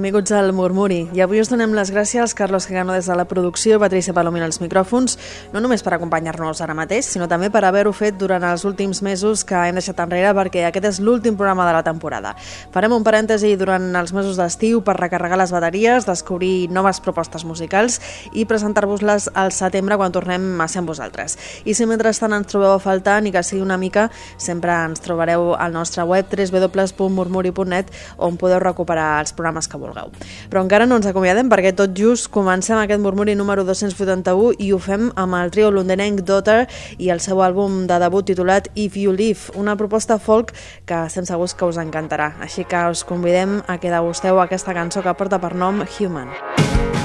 Benvinguts al Murmuri. I avui us donem les gràcies Carlos Gano des de la producció Patricia Palomina als micròfons, no només per acompanyar-nos ara mateix, sinó també per haver-ho fet durant els últims mesos que hem deixat enrere perquè aquest és l'últim programa de la temporada. Farem un parèntesi durant els mesos d'estiu per recarregar les bateries, descobrir noves propostes musicals i presentar-vos-les al setembre quan tornem a ser amb vosaltres. I si mentrestant ens trobeu a faltar, ni que sigui una mica, sempre ens trobareu al nostre web www.murmuri.net on podeu recuperar els programes que vulgueu. Però encara no ens acomiadem perquè tot just comencem aquest murmuri número 281 i ho fem amb el trio londinenc Daughter i el seu àlbum de debut titulat If You Live, una proposta folk que estem segurs que us encantarà. Així que us convidem a que degusteu aquesta cançó que porta per nom Human. Human.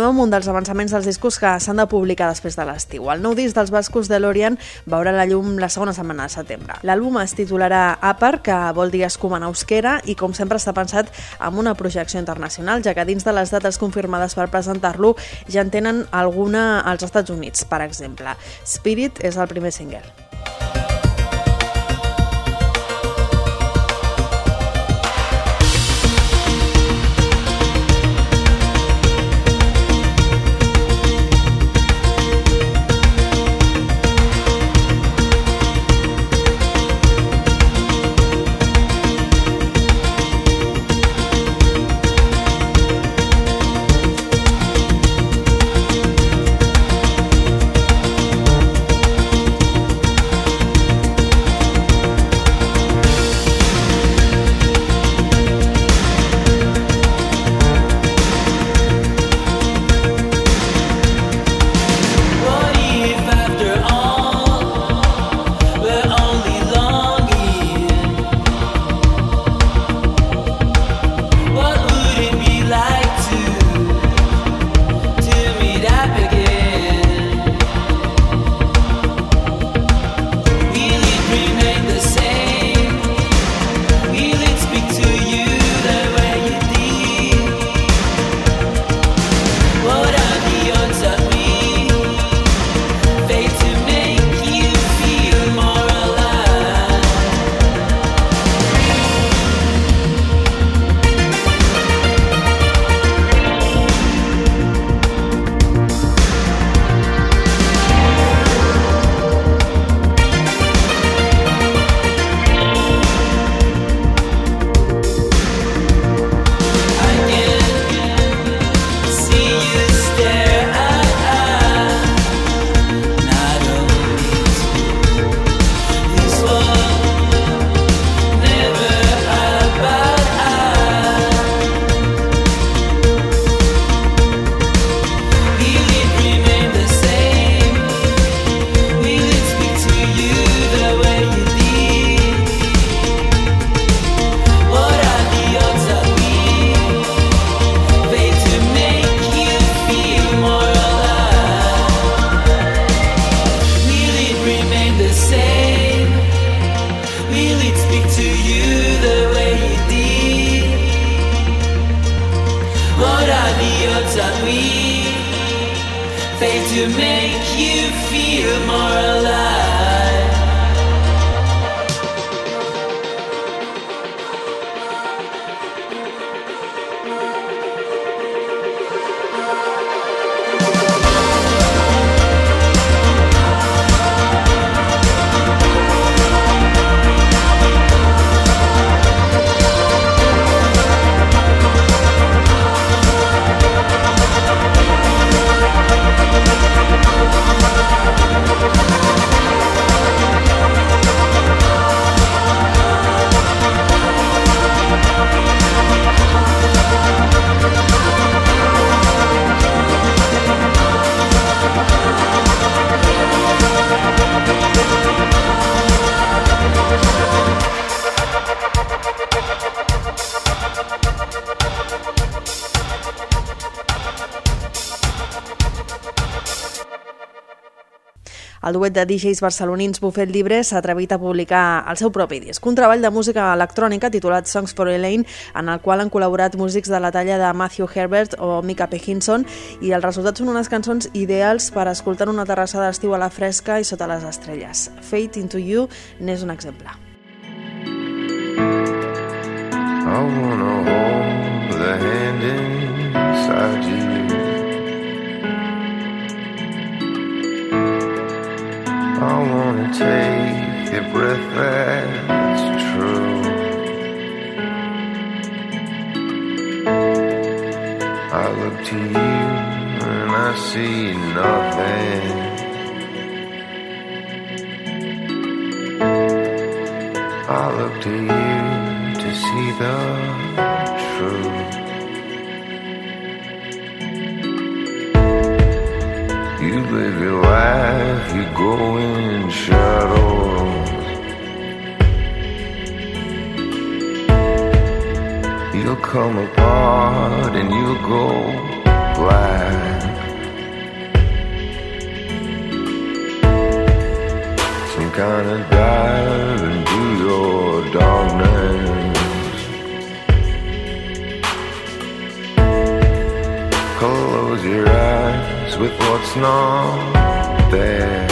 Continuem amb un dels avançaments dels discos que s'han de publicar després de l'estiu. El nou disc dels bascos de Lorient veurà la llum la segona setmana de setembre. L'àlbum es titularà Apar, que vol dir escuma en i com sempre està pensat amb una projecció internacional, ja que dins de les dates confirmades per presentar-lo ja en tenen alguna als Estats Units, per exemple. Spirit és el primer single. El duet de DJs barcelonins Buffet Libre s'ha atrevit a publicar el seu propi disc, un treball de música electrònica titulat Songs for Elaine, en el qual han col·laborat músics de la talla de Matthew Herbert o Mika Pehinson, i els resultats són unes cançons ideals per escoltar una terrassa d'estiu a la fresca i sota les estrelles. Fate into You n'és un exemple. I wanna hold the hand inside you. I wanna take the breath that's true. I look to you and I see nothing. I look to you to see the truth. Live your life, you go in shadows. You'll come apart and you'll go black. Some kind of dive into your darkness. Close your eyes with what's not there.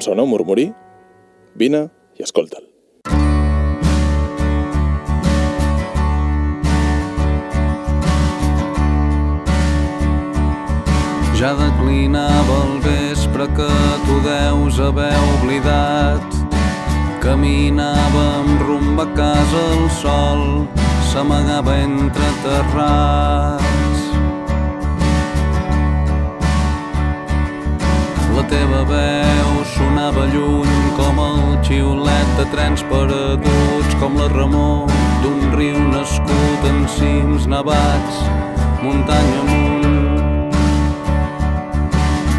Sona un murmurí? Vine i escolta'l. Ja declinava el vespre que tu deus haver oblidat. Caminàvem rumb a casa, el sol s'amagava entre terrats. La teva veu sonava lluny com el xiulet de trens perduts, com la remor d'un riu nascut en cims nevats, muntanya amunt.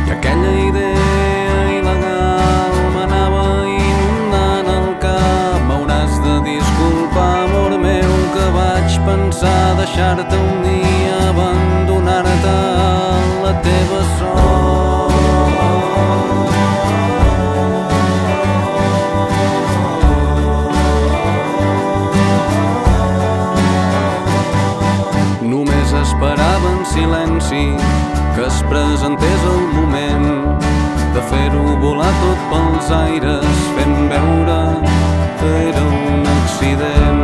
I aquella idea il·legal m'anava inundant el cap. M'hauràs de disculpar, amor meu, que vaig pensar deixar-te un dia, que es presentés el moment de fer-ho volar tot pels aires fent veure que era un accident.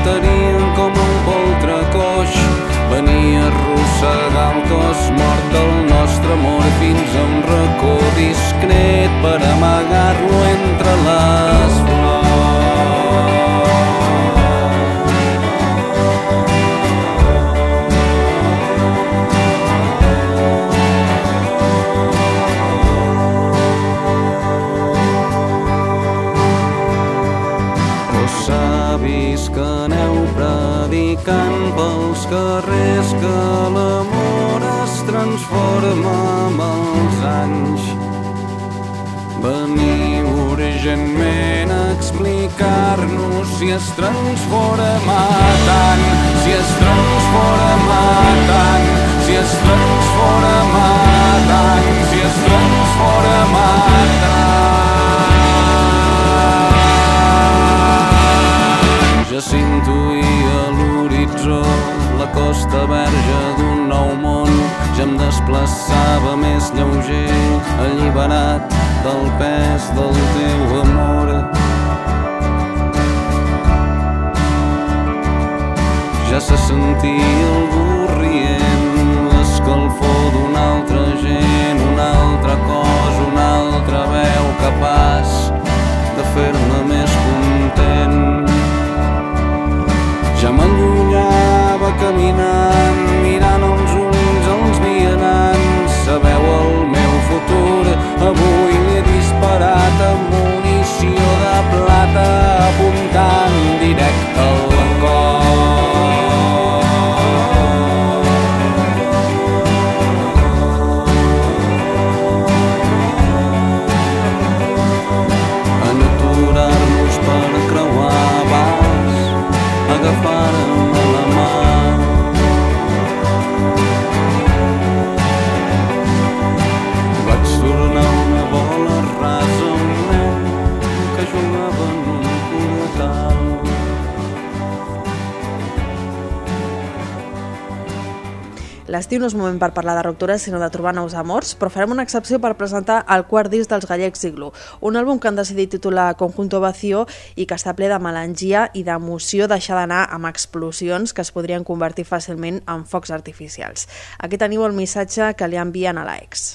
Matarien com un poltre coix. Venia arrossegar el cos mort del nostre amor fins a un racó discret per amagar-lo entre les urgentment explicar-nos si es transforma tant, si es transforma tant, si es transforma tant, si es transforma tant. Ja s'intuïa l'horitzó la costa verge d'un nou món. Ja em desplaçava més lleuger, alliberat del pes del teu amor. Ja se sentia el borrient, l'escalfor d'una altra gent, un altre cos, una altra veu capaç de fer-me més content. Ja m'allunyava caminant, mirant els ulls els vianants. Sabeu el meu futur, avui l'he disparat amb munició de plata, apuntant directe al L'estiu no és moment per parlar de ruptures, sinó de trobar nous amors, però farem una excepció per presentar el quart disc dels gallecs Iglu, un àlbum que han decidit titular Conjunto Vacío i que està ple de melangia i d'emoció deixar d'anar amb explosions que es podrien convertir fàcilment en focs artificials. Aquí teniu el missatge que li envien a la ex.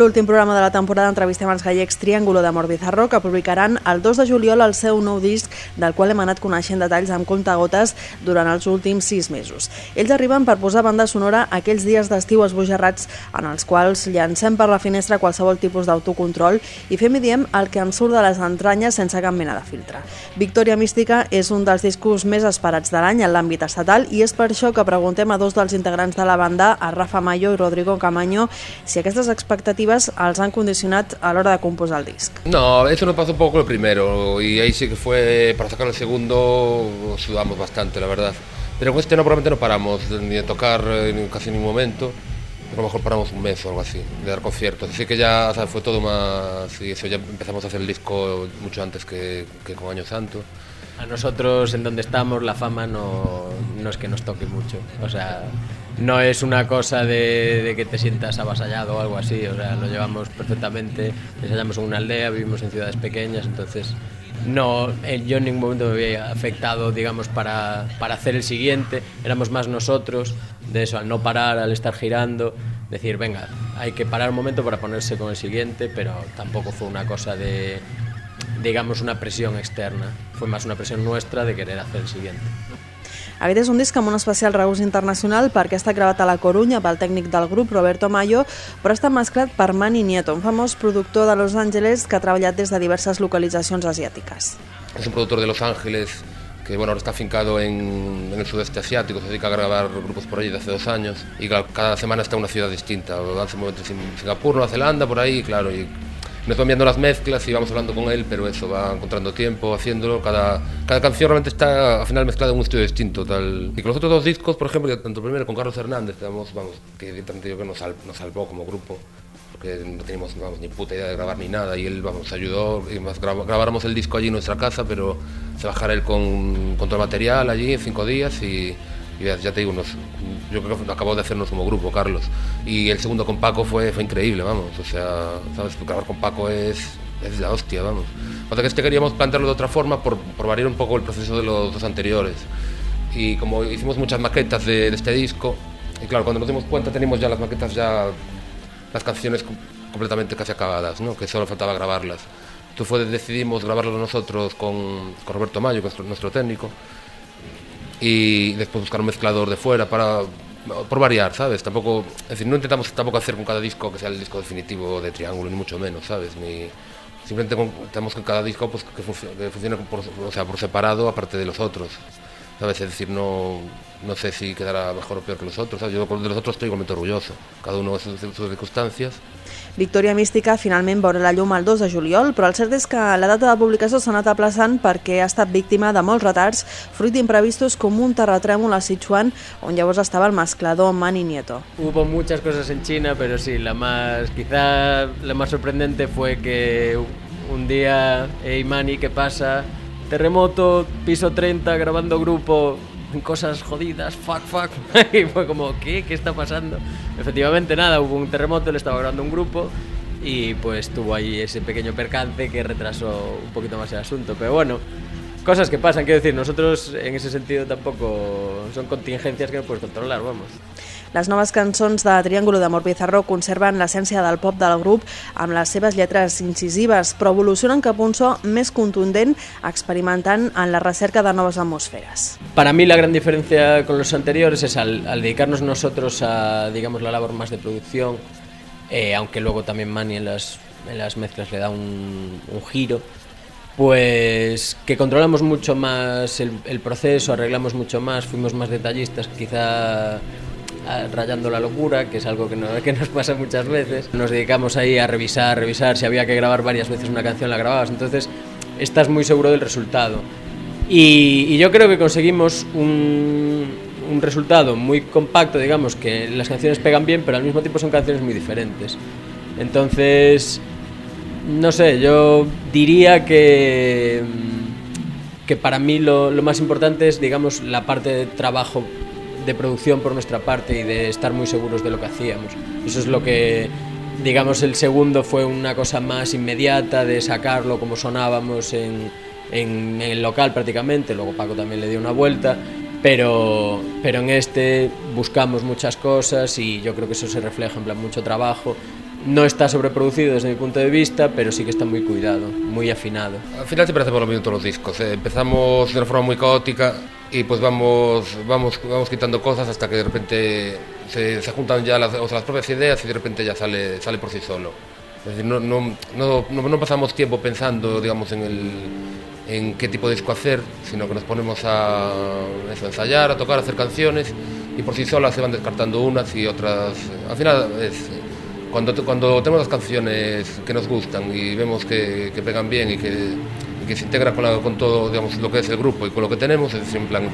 L'últim programa de la temporada entrevistem els gallecs Triángulo d'Amor Bizarro que publicaran el 2 de juliol el seu nou disc del qual hem anat coneixent detalls amb comptagotes durant els últims sis mesos. Ells arriben per posar banda sonora aquells dies d'estiu esbojarrats en els quals llancem per la finestra qualsevol tipus d'autocontrol i fem i diem el que ens surt de les entranyes sense cap mena de filtre. Victòria Mística és un dels discos més esperats de l'any en l'àmbit estatal i és per això que preguntem a dos dels integrants de la banda, a Rafa Mayo i Rodrigo Camaño, si aquestes expectativas els han condicionat a l'hora de composar el disc. No, eso nos pasó un poco lo primero y ahí sí que fue, para sacar el segundo sudamos bastante, la verdad. Pero con este no, probablemente no paramos ni de tocar en casi ningún momento. A lo mejor paramos un mes o algo así, de dar conciertos. Así que ya o sea, fue todo más... Y eso ya empezamos a hacer el disco mucho antes que, que con Año Santo. A nosotros en donde estamos la fama no, no es que nos toque mucho. O sea, no es una cosa de, que te sientas avasallado o algo así, o sea, lo llevamos perfectamente, ensayamos en una aldea, vivimos en ciudades pequeñas, entonces no, eh, yo en ningún momento me había afectado, digamos, para, para hacer el siguiente, éramos más nosotros, de eso, al no parar, al estar girando, decir, venga, hay que parar un momento para ponerse con el siguiente, pero tampoco fue una cosa de, digamos, una presión externa, fue más una presión nuestra de querer hacer el siguiente. Aquest és un disc amb un especial regust internacional perquè està gravat a la Corunya pel tècnic del grup Roberto Mayo, però està mesclat per Manny Nieto, un famós productor de Los Angeles que ha treballat des de diverses localitzacions asiàtiques. Es un productor de Los Ángeles que bueno, está afincado en, en, el sudeste asiático, se dedica a grabar grupos por allí desde hace dos años y cada semana está en una ciudad distinta. Hace momentos en Singapur, Nueva Zelanda, por ahí, claro, y nos van viendo las mezclas y vamos hablando con él, pero eso, va encontrando tiempo haciéndolo. Cada, cada canción realmente está al final mezclada en un estudio distinto. Tal. Y con los otros dos discos, por ejemplo, tanto el primero con Carlos Hernández, vamos, vamos, que evidentemente yo que nos, nos salvó como grupo, porque no teníamos ni puta idea de grabar ni nada, y él vamos, ayudó, y grabáramos el disco allí en nuestra casa, pero se bajara él con, con todo el material allí en cinco días y y ya, te digo, nos, yo creo que acabó de hacernos como grupo, Carlos. Y el segundo con Paco fue, fue increíble, vamos. O sea, ¿sabes? Grabar con Paco es, es la hostia, vamos. O sea que este queríamos plantearlo de otra forma por, por variar un poco el proceso de los dos anteriores. Y como hicimos muchas maquetas de, este disco, y claro, cuando nos dimos cuenta teníamos ya las maquetas, ya las canciones completamente casi acabadas, ¿no? que solo faltaba grabarlas. Entonces decidimos grabarlo nosotros con, con Roberto Mayo, nuestro, nuestro técnico, y después buscar un mezclador de fuera para por variar, ¿sabes? Tampoco, es decir, no intentamos tampoco hacer con cada disco que sea el disco definitivo de Triángulo, ni mucho menos, ¿sabes? Simplemente intentamos que cada disco pues, que, que funcione por, o sea, por separado aparte de los otros, ¿sabes? Es decir, no, no sé si quedará mejor o peor que los otros, ¿sabes? Yo de los otros estoy igualmente orgulloso, cada uno en sus circunstancias. Victòria Mística finalment veurà la llum el 2 de juliol, però el cert és que la data de publicació s'ha anat aplaçant perquè ha estat víctima de molts retards, fruit d'imprevistos com un terratrèmol a Sichuan, on llavors estava el mesclador Manny Nieto. Hubo muchas cosas en China, pero sí, la más, quizá la más sorprendente fue que un día, hey Manny, ¿qué pasa? Terremoto, piso 30, grabando grupo, cosas jodidas, fuck, fuck. y fue como, ¿qué? ¿Qué está pasando? Efectivamente, nada, hubo un terremoto, le estaba grabando un grupo y pues tuvo ahí ese pequeño percance que retrasó un poquito más el asunto. Pero bueno, cosas que pasan, quiero decir, nosotros en ese sentido tampoco son contingencias que no puedes controlar, vamos. Les noves cançons de Triángulo d'Amor Pizarro conserven l'essència del pop del grup amb les seves lletres incisives, però evolucionen cap a un so més contundent, experimentant en la recerca de noves atmosferes. Para mí la gran diferencia con los anteriores es al, al dedicarnos nosotros a, digamos, la labor más de producción, eh, aunque luego también Manny en las, en las mezclas le da un, un giro, pues que controlamos mucho más el, el, proceso, arreglamos mucho más, fuimos más detallistas, quizá rayando la locura, que es algo que, no, que nos pasa muchas veces. Nos dedicamos ahí a revisar, revisar, si había que grabar varias veces una canción la grababas, entonces estás muy seguro del resultado. Y, y yo creo que conseguimos un, un resultado muy compacto, digamos, que las canciones pegan bien, pero al mismo tiempo son canciones muy diferentes. Entonces, no sé, yo diría que, que para mí lo, lo, más importante es, digamos, la parte de trabajo de producción por nuestra parte y de estar muy seguros de lo que hacíamos. Eso es lo que, digamos, el segundo fue una cosa más inmediata de sacarlo como sonábamos en, en, en el local prácticamente, luego Paco también le dio una vuelta, pero, pero en este buscamos muchas cosas y yo creo que eso se refleja en plan mucho trabajo no está sobreproducido desde mi punto de vista, pero sí que está muy cuidado, muy afinado. Al final siempre hacemos lo mismo todos los discos. eh. Empezamos de una forma muy caótica y pues vamos, vamos, vamos quitando cosas hasta que de repente se, se juntan ya las, o sea, las propias ideas y de repente ya sale, sale por sí solo. Es decir, no, no, no, no pasamos tiempo pensando digamos, en, el, en qué tipo de disco hacer, sino que nos ponemos a eso, a ensayar, a tocar, a hacer canciones y por sí solas se van descartando unas y otras. Al final es, cuando, cuando tenemos las canciones que nos gustan y vemos que, que pegan bien y que, y que se integra con, la- con todo digamos, lo que es el grupo y con lo que tenemos, es en plan,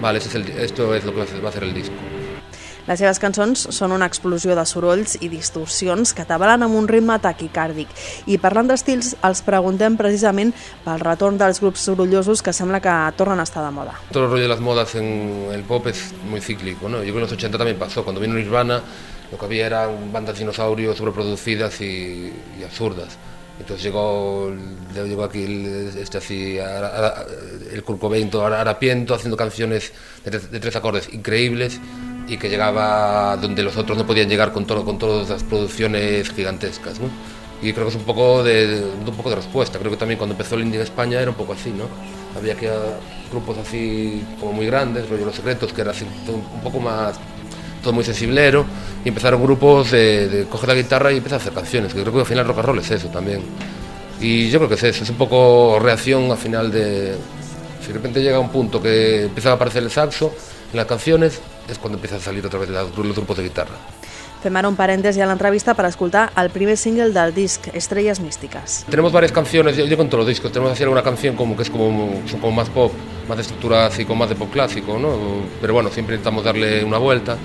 vale, este es el- esto es lo que va a ser el disco. Les seves cançons són una explosió de sorolls i distorsions que t'avalen amb un ritme taquicàrdic. I parlant d'estils, els preguntem precisament pel retorn dels grups sorollosos que sembla que tornen a estar de moda. Todo el rollo de las modas en el pop es muy cíclico, ¿no? Yo creo que en los 80 también pasó, cuando vino Nirvana lo que había eran bandas dinosaurios sobreproducidas y, y absurdas. Entonces llegó, llegó aquí el, este así, ara- ara- el harapiento, haciendo canciones de, tres- de tres acordes increíbles y que llegaba donde los otros no podían llegar con, todo, con todas las producciones gigantescas. ¿no? Y creo que es un poco de, un poco de respuesta. Creo que también cuando empezó el indie en España era un poco así, ¿no? Había que ah, grupos así como muy grandes, rollo Los Secretos, que era un poco más todo muy sensiblero y empezaron grupos de, de coger la guitarra y empezar a hacer canciones, que creo que al final rock and roll es eso también. Y yo creo que es eso, es un poco reacción al final de... Si de repente llega un punto que empieza a aparecer el saxo en las canciones, es cuando empiezan a salir otra vez los grupos de guitarra. Fem ara un parèntesi a l'entrevista per escoltar el primer single del disc, Estrelles Místiques. Tenemos varias canciones, yo, yo con todos los discos, tenemos así alguna canción como que es como, son como más pop, más de estructura así, como más de pop clásico, ¿no? Pero bueno, siempre intentamos darle una vuelta.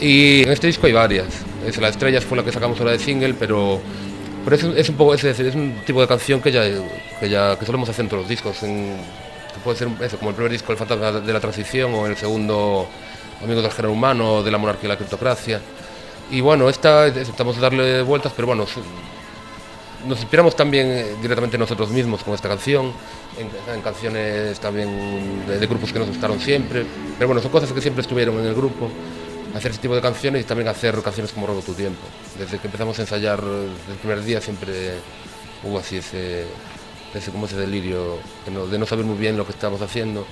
Y en este disco hay varias. Es, la Estrellas fue la que sacamos ahora de single, pero, pero es, es un poco, es, es un tipo de canción que ya, que ya que solemos hacer en todos los discos. Puede ser eso, como el primer disco, El Fantasma de la Transición, o el segundo, Amigos del Género Humano, de la Monarquía y la Criptocracia. Y bueno, esta intentamos darle vueltas, pero bueno, nos inspiramos también eh, directamente nosotros mismos con esta canción, en, en canciones también de, de grupos que nos gustaron siempre, pero bueno, son cosas que siempre estuvieron en el grupo, hacer ese tipo de canciones y también hacer canciones como Robo tu tiempo. Desde que empezamos a ensayar el primer día siempre hubo así ese, ese, como ese delirio de no, saber muy bien lo que estábamos haciendo.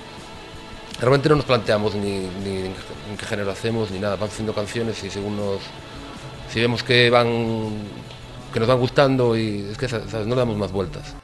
Realmente no nos planteamos ni, en, qué, género hacemos ni nada, vamos haciendo canciones y según nos, si vemos que van que nos van gustando y es que no damos más vueltas.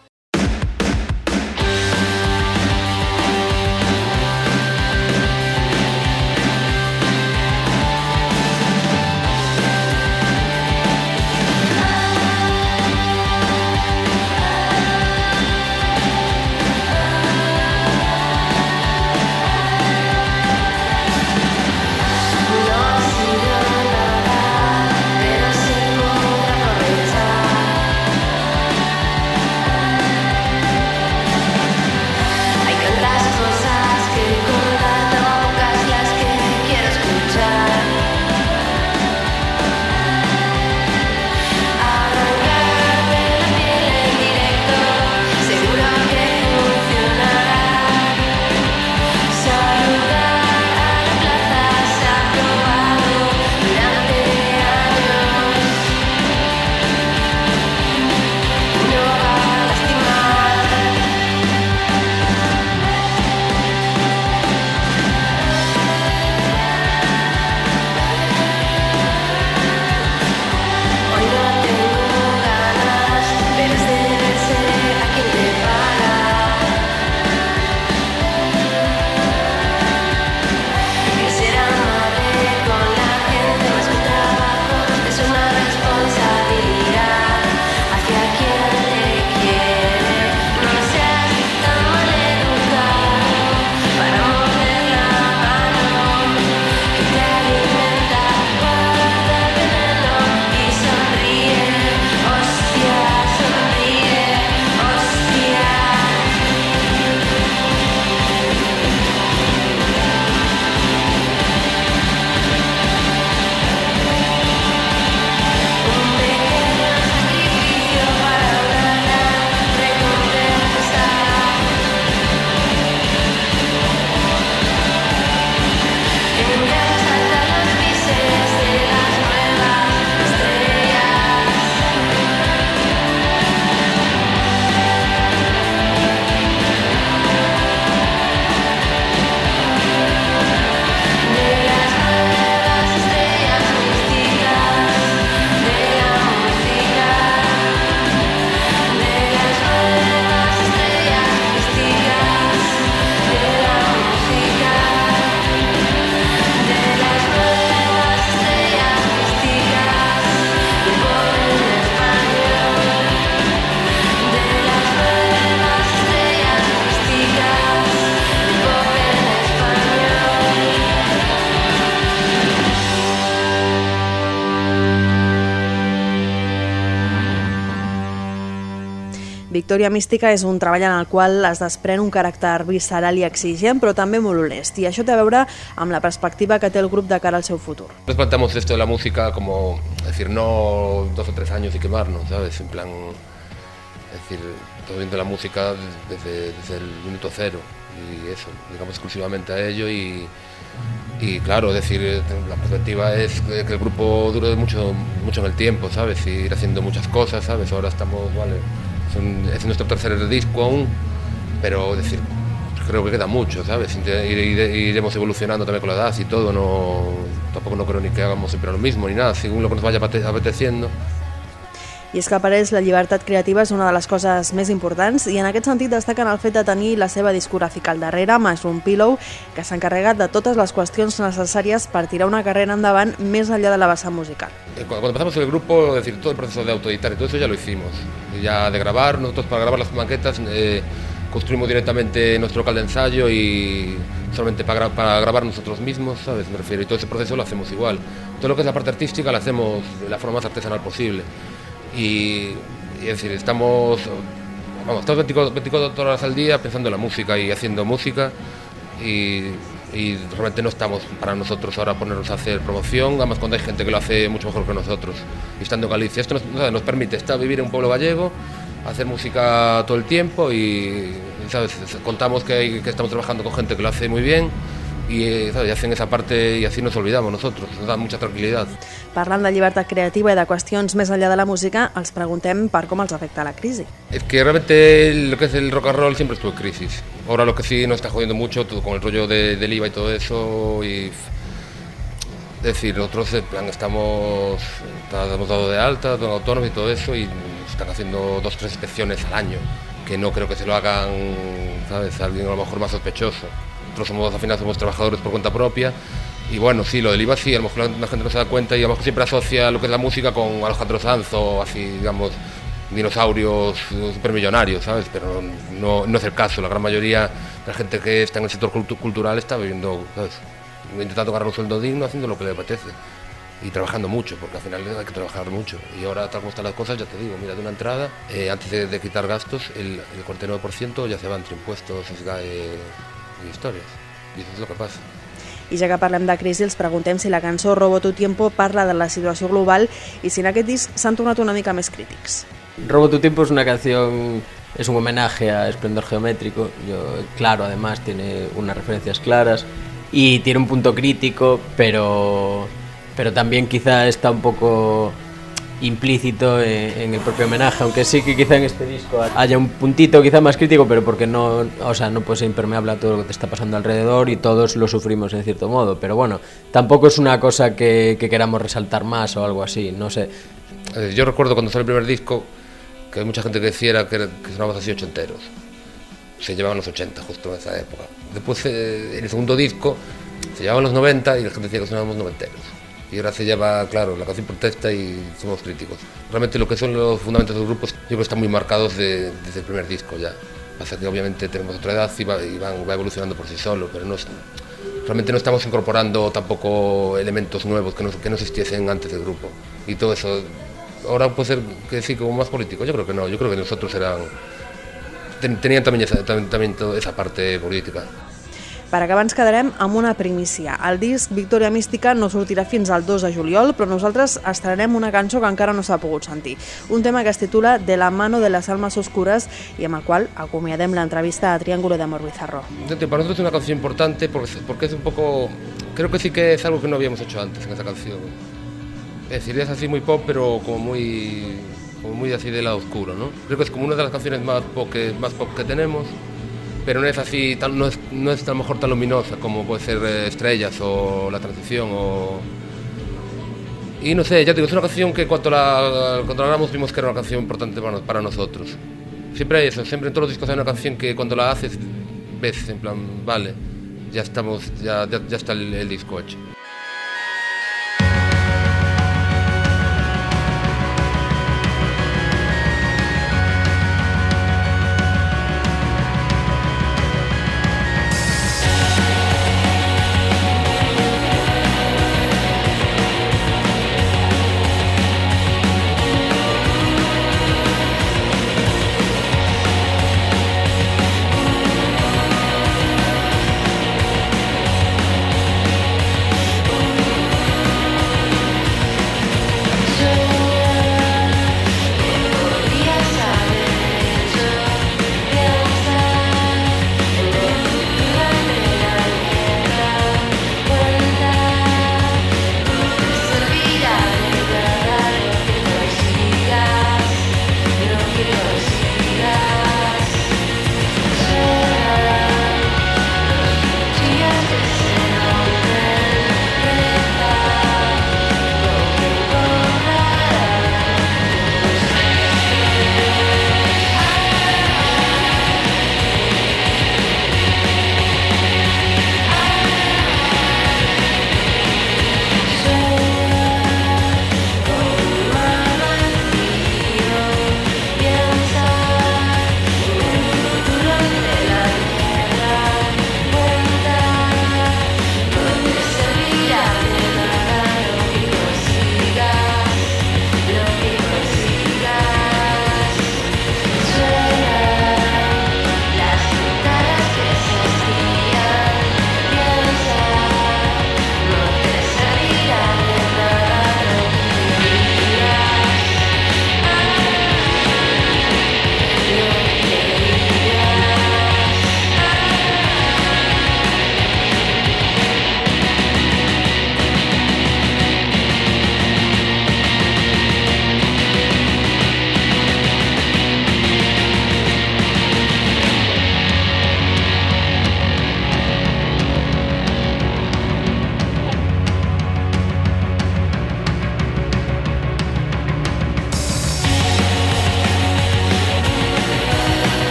Victòria Mística és un treball en el qual es desprèn un caràcter visceral i exigent, però també molt honest, i això té a veure amb la perspectiva que té el grup de cara al seu futur. Nos planteamos esto de la música como, es decir, no dos o tres años y quemarnos, ¿sabes? En plan, es decir, todo viendo la música desde, desde el minuto cero y eso, digamos exclusivamente a ello y, y claro, decir, la perspectiva es que el grupo dure mucho, mucho en el tiempo, ¿sabes? Y ir haciendo muchas cosas, ¿sabes? Ahora estamos, vale, es, un- es nuestro tercer disco aún, pero decir, creo que queda mucho, ¿sabes? Iremos evolucionando también con la edad y todo, no, tampoco no creo ni que hagamos siempre lo mismo ni nada, según lo que nos vaya apete- apeteciendo. I és que per la llibertat creativa és una de les coses més importants i en aquest sentit destaquen el fet de tenir la seva discogràfica al darrere, Mushroom Pillow, que s'ha encarregat de totes les qüestions necessàries per tirar una carrera endavant més enllà de la vessant musical. Eh, Cuando, empezamos el grupo, es decir, todo el proceso de autoeditar y todo eso ya lo hicimos. Ya de grabar, nosotros para grabar las maquetas eh, construimos directamente nuestro local de ensayo y solamente para, para grabar nosotros mismos, ¿sabes? Me refiero, y todo ese proceso lo hacemos igual. Todo lo que es la parte artística la hacemos de la forma más artesanal posible. Y, es decir, estamos, estamos 24, 24 horas al día pensando en la música y haciendo música y, y realmente no estamos para nosotros ahora ponernos a hacer promoción, además cuando hay gente que lo hace mucho mejor que nosotros. Estando en Galicia, esto nos, permite estar, vivir en un pueblo gallego, hacer música todo el tiempo y ¿sabes? contamos que estamos trabajando con gente que lo hace muy bien y, eh, ¿sabes? y hacen esa parte y así nos olvidamos nosotros, nos da mucha tranquilidad. Parlant de llibertat creativa i de qüestions més enllà de la música, els preguntem per com els afecta la crisi. Es que realmente lo que es el rock and roll siempre estuvo en crisis. Ahora lo que sí nos está jodiendo mucho todo con el rollo de- del IVA y todo eso. Y, es decir, nosotros en plan, estamos, estamos dado de alta, todo autónomos y todo eso, y están haciendo dos tres inspecciones al año, que no creo que se lo hagan, ¿sabes? A alguien a lo mejor más sospechoso. Al final somos trabajadores por cuenta propia. Y bueno, sí, lo del IVA sí, a lo mejor la, gente no se da cuenta y a lo mejor siempre asocia lo que es la música con Alejandro Sanz o así, digamos, dinosaurios eh, supermillonarios, ¿sabes? Pero no, no es el caso. La gran mayoría de la gente que está en el sector cultu- cultural está viviendo, ¿sabes? Intentando ganar un sueldo digno, haciendo lo que le apetece. Y trabajando mucho, porque al final hay que trabajar mucho. Y ahora, tal como están las cosas, ya te digo, mira, de una entrada, eh, antes de, quitar gastos, el, el 49% ya se va entre impuestos, SGAE y historias. Y eso es lo que pasa. I ja que parlem de crisi, els preguntem si la cançó Robo tu tiempo parla de la situació global i si en aquest disc s'han tornat una mica més crítics. Robo tu tiempo es una canción, es un homenaje a Esplendor Geométrico. Yo, claro, además tiene unas referencias claras y tiene un punto crítico, pero, pero también quizá está un poco implícito en, el propio homenaje, aunque sí que quizá en este disco haya un puntito quizá más crítico, pero porque no, o sea, no puede ser impermeable a todo lo que te está pasando alrededor y todos lo sufrimos en cierto modo, pero bueno, tampoco es una cosa que, que queramos resaltar más o algo así, no sé. Eh, Yo recuerdo cuando salió el primer disco que mucha gente que decía que, que sonábamos así ochenteros. Se llevaban los 80 justo en esa época. Después eh, en el segundo disco se llevaban los 90 y la gente decía que sonábamos noventeros. Y ahora se lleva, claro, la canción protesta y somos críticos. Realmente lo que son los fundamentos del grupo yo creo que están muy marcados de- desde el primer disco ya. Pasa que obviamente tenemos otra edad y va, y va evolucionando por sí solo, pero no realmente no estamos incorporando tampoco elementos nuevos que no, que no existiesen antes del grupo. Y todo eso, ahora puede ser que sí, como más político. Yo creo que no, yo creo que nosotros eran. ten- tenían también también, también toda esa parte política. Per acabar ens quedarem amb una primícia. El disc Victòria Mística no sortirà fins al 2 de juliol, però nosaltres estrenarem una cançó que encara no s'ha pogut sentir. Un tema que es titula De la mano de las almas oscuras i amb el qual acomiadem l'entrevista a Triángulo de Amor Bizarro. Para nosotros es una canción importante porque, es un poco. Creo que sí que es algo que no habíamos hecho antes en esa canción. Es decir, es así muy pop, pero como muy. como muy así de lado oscuro, ¿no? Creo que es como una de las canciones más pop que, más pop que tenemos, pero no es así, no, es, no es a lo mejor tan luminosa como puede ser eh, Estrellas o La Transición o. Y no sé, ya te digo, es una canción que cuando la, cuando grabamos vimos que era una canción importante para, nosotros. Siempre hay eso, siempre en todos los discos hay una canción que cuando la haces ves, en plan, vale, ya estamos, ya, ya, ya está el, el disco hecho.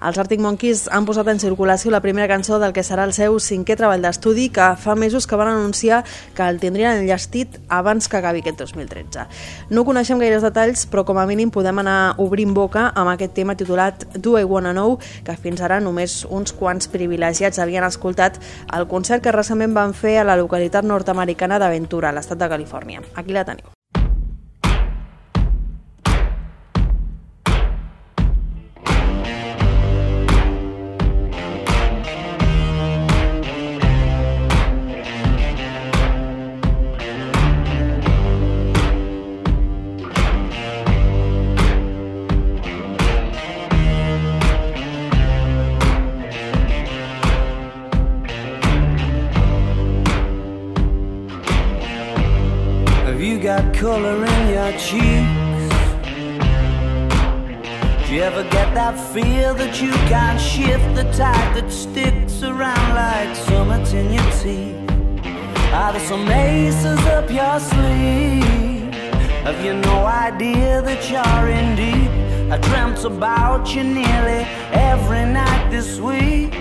Els Arctic Monkeys han posat en circulació la primera cançó del que serà el seu cinquè treball d'estudi que fa mesos que van anunciar que el tindrien enllestit abans que acabi aquest 2013. No coneixem gaires detalls, però com a mínim podem anar obrint boca amb aquest tema titulat Do I Wanna Know, que fins ara només uns quants privilegiats havien escoltat al concert que recentment van fer a la localitat nord-americana d'Aventura, a l'estat de Califòrnia. Aquí la teniu. Ever get that feel that you can't shift the tide that sticks around like summits in your teeth? Are there some aces up your sleeve? Have you no idea that you're in deep? I dreamt about you nearly every night this week.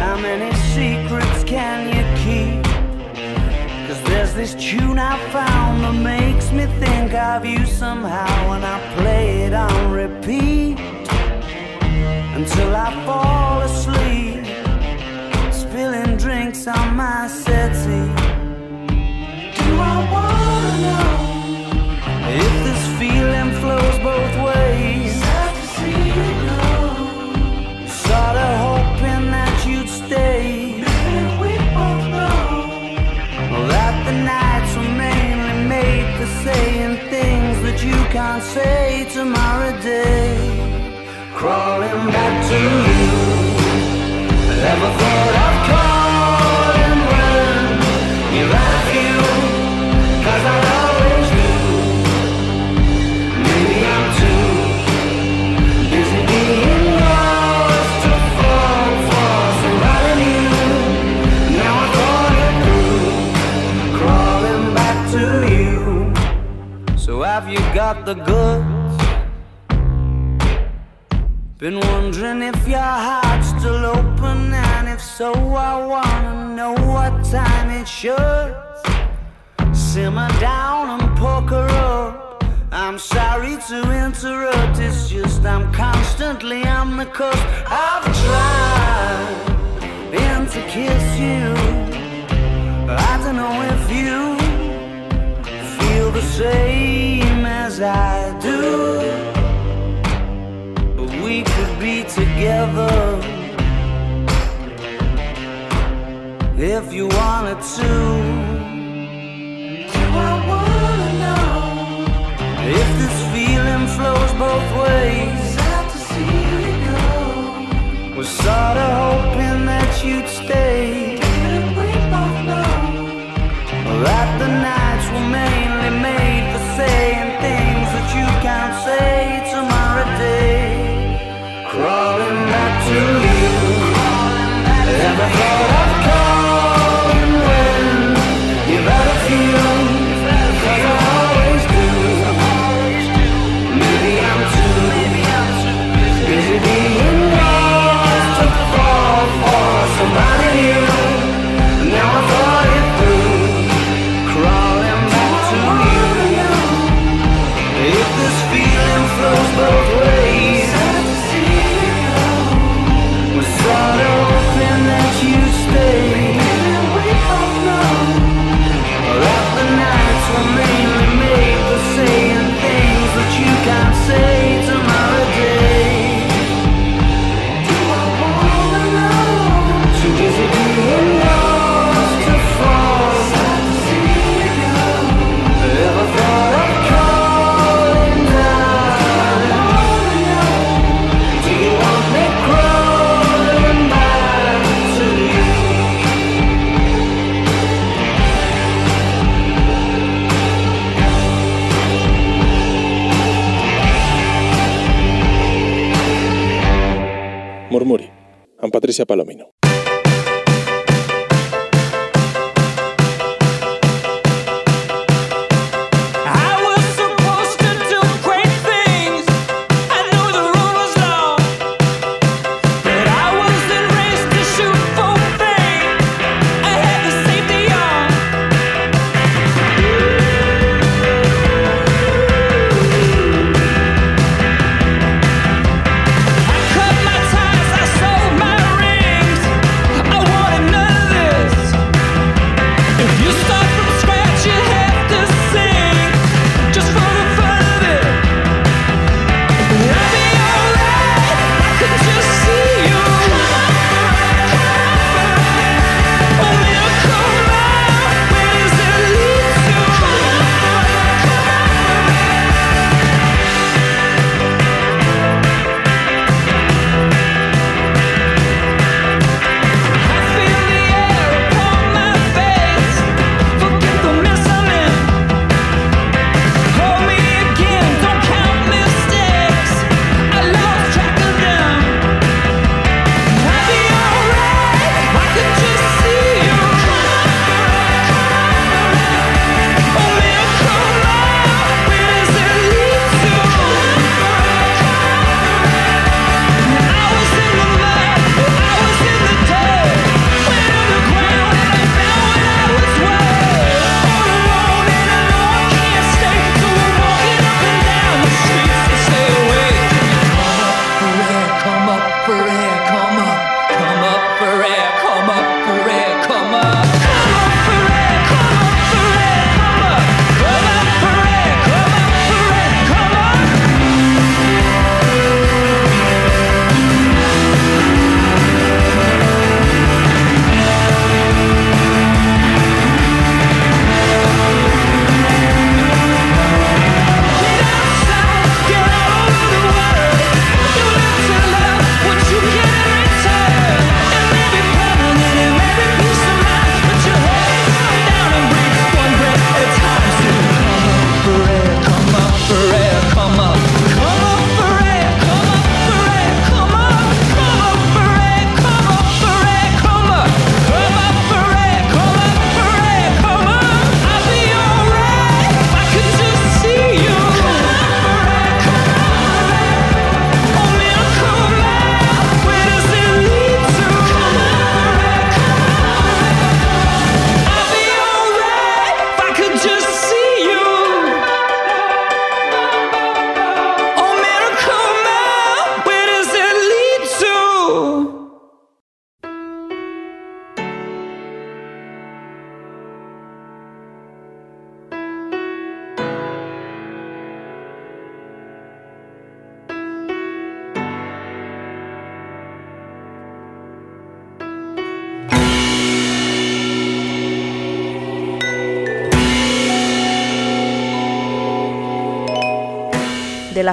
How many secrets can you keep? Cause there's this tune I found that makes me think of you somehow And I play it on repeat Until I fall asleep Spilling drinks on my settee Patricia Palomino.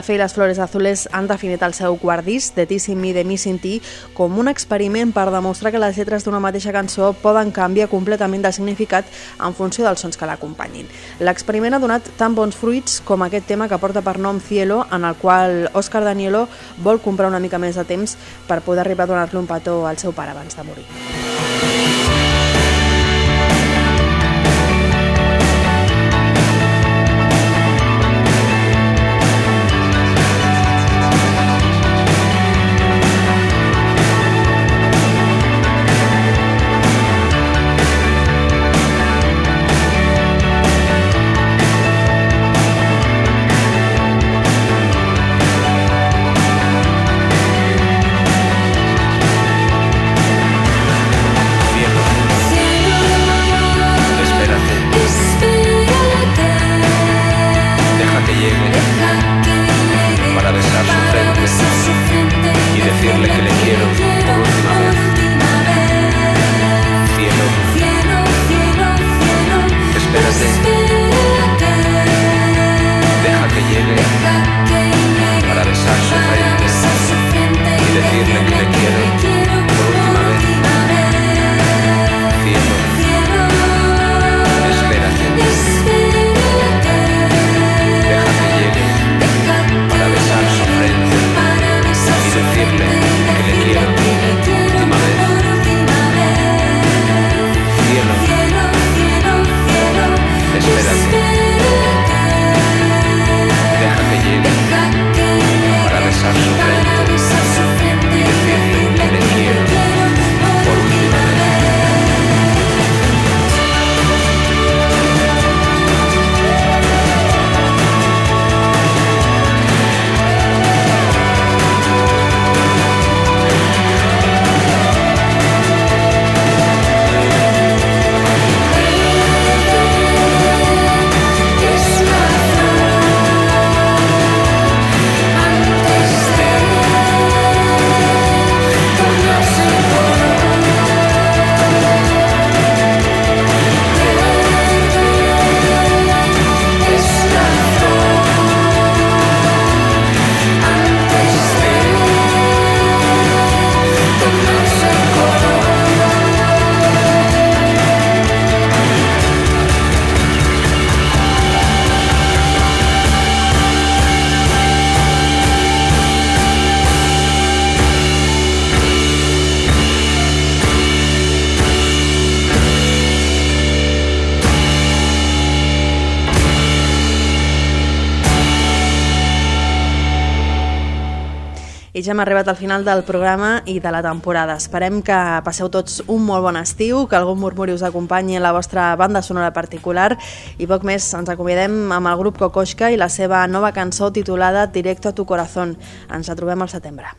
Fe i les Flores Azules han definit el seu quart disc, The Tissing Me, The Missing Tea, com un experiment per demostrar que les lletres d'una mateixa cançó poden canviar completament de significat en funció dels sons que l'acompanyin. L'experiment ha donat tan bons fruits com aquest tema que porta per nom Cielo, en el qual Òscar Danielo vol comprar una mica més de temps per poder arribar a donar-li un petó al seu pare abans de morir. Hem arribat al final del programa i de la temporada. Esperem que passeu tots un molt bon estiu, que algun murmuri us acompanyi en la vostra banda sonora particular i poc més ens acomiadem amb el grup Kokoschka i la seva nova cançó titulada Directo a tu corazón. Ens la trobem al setembre.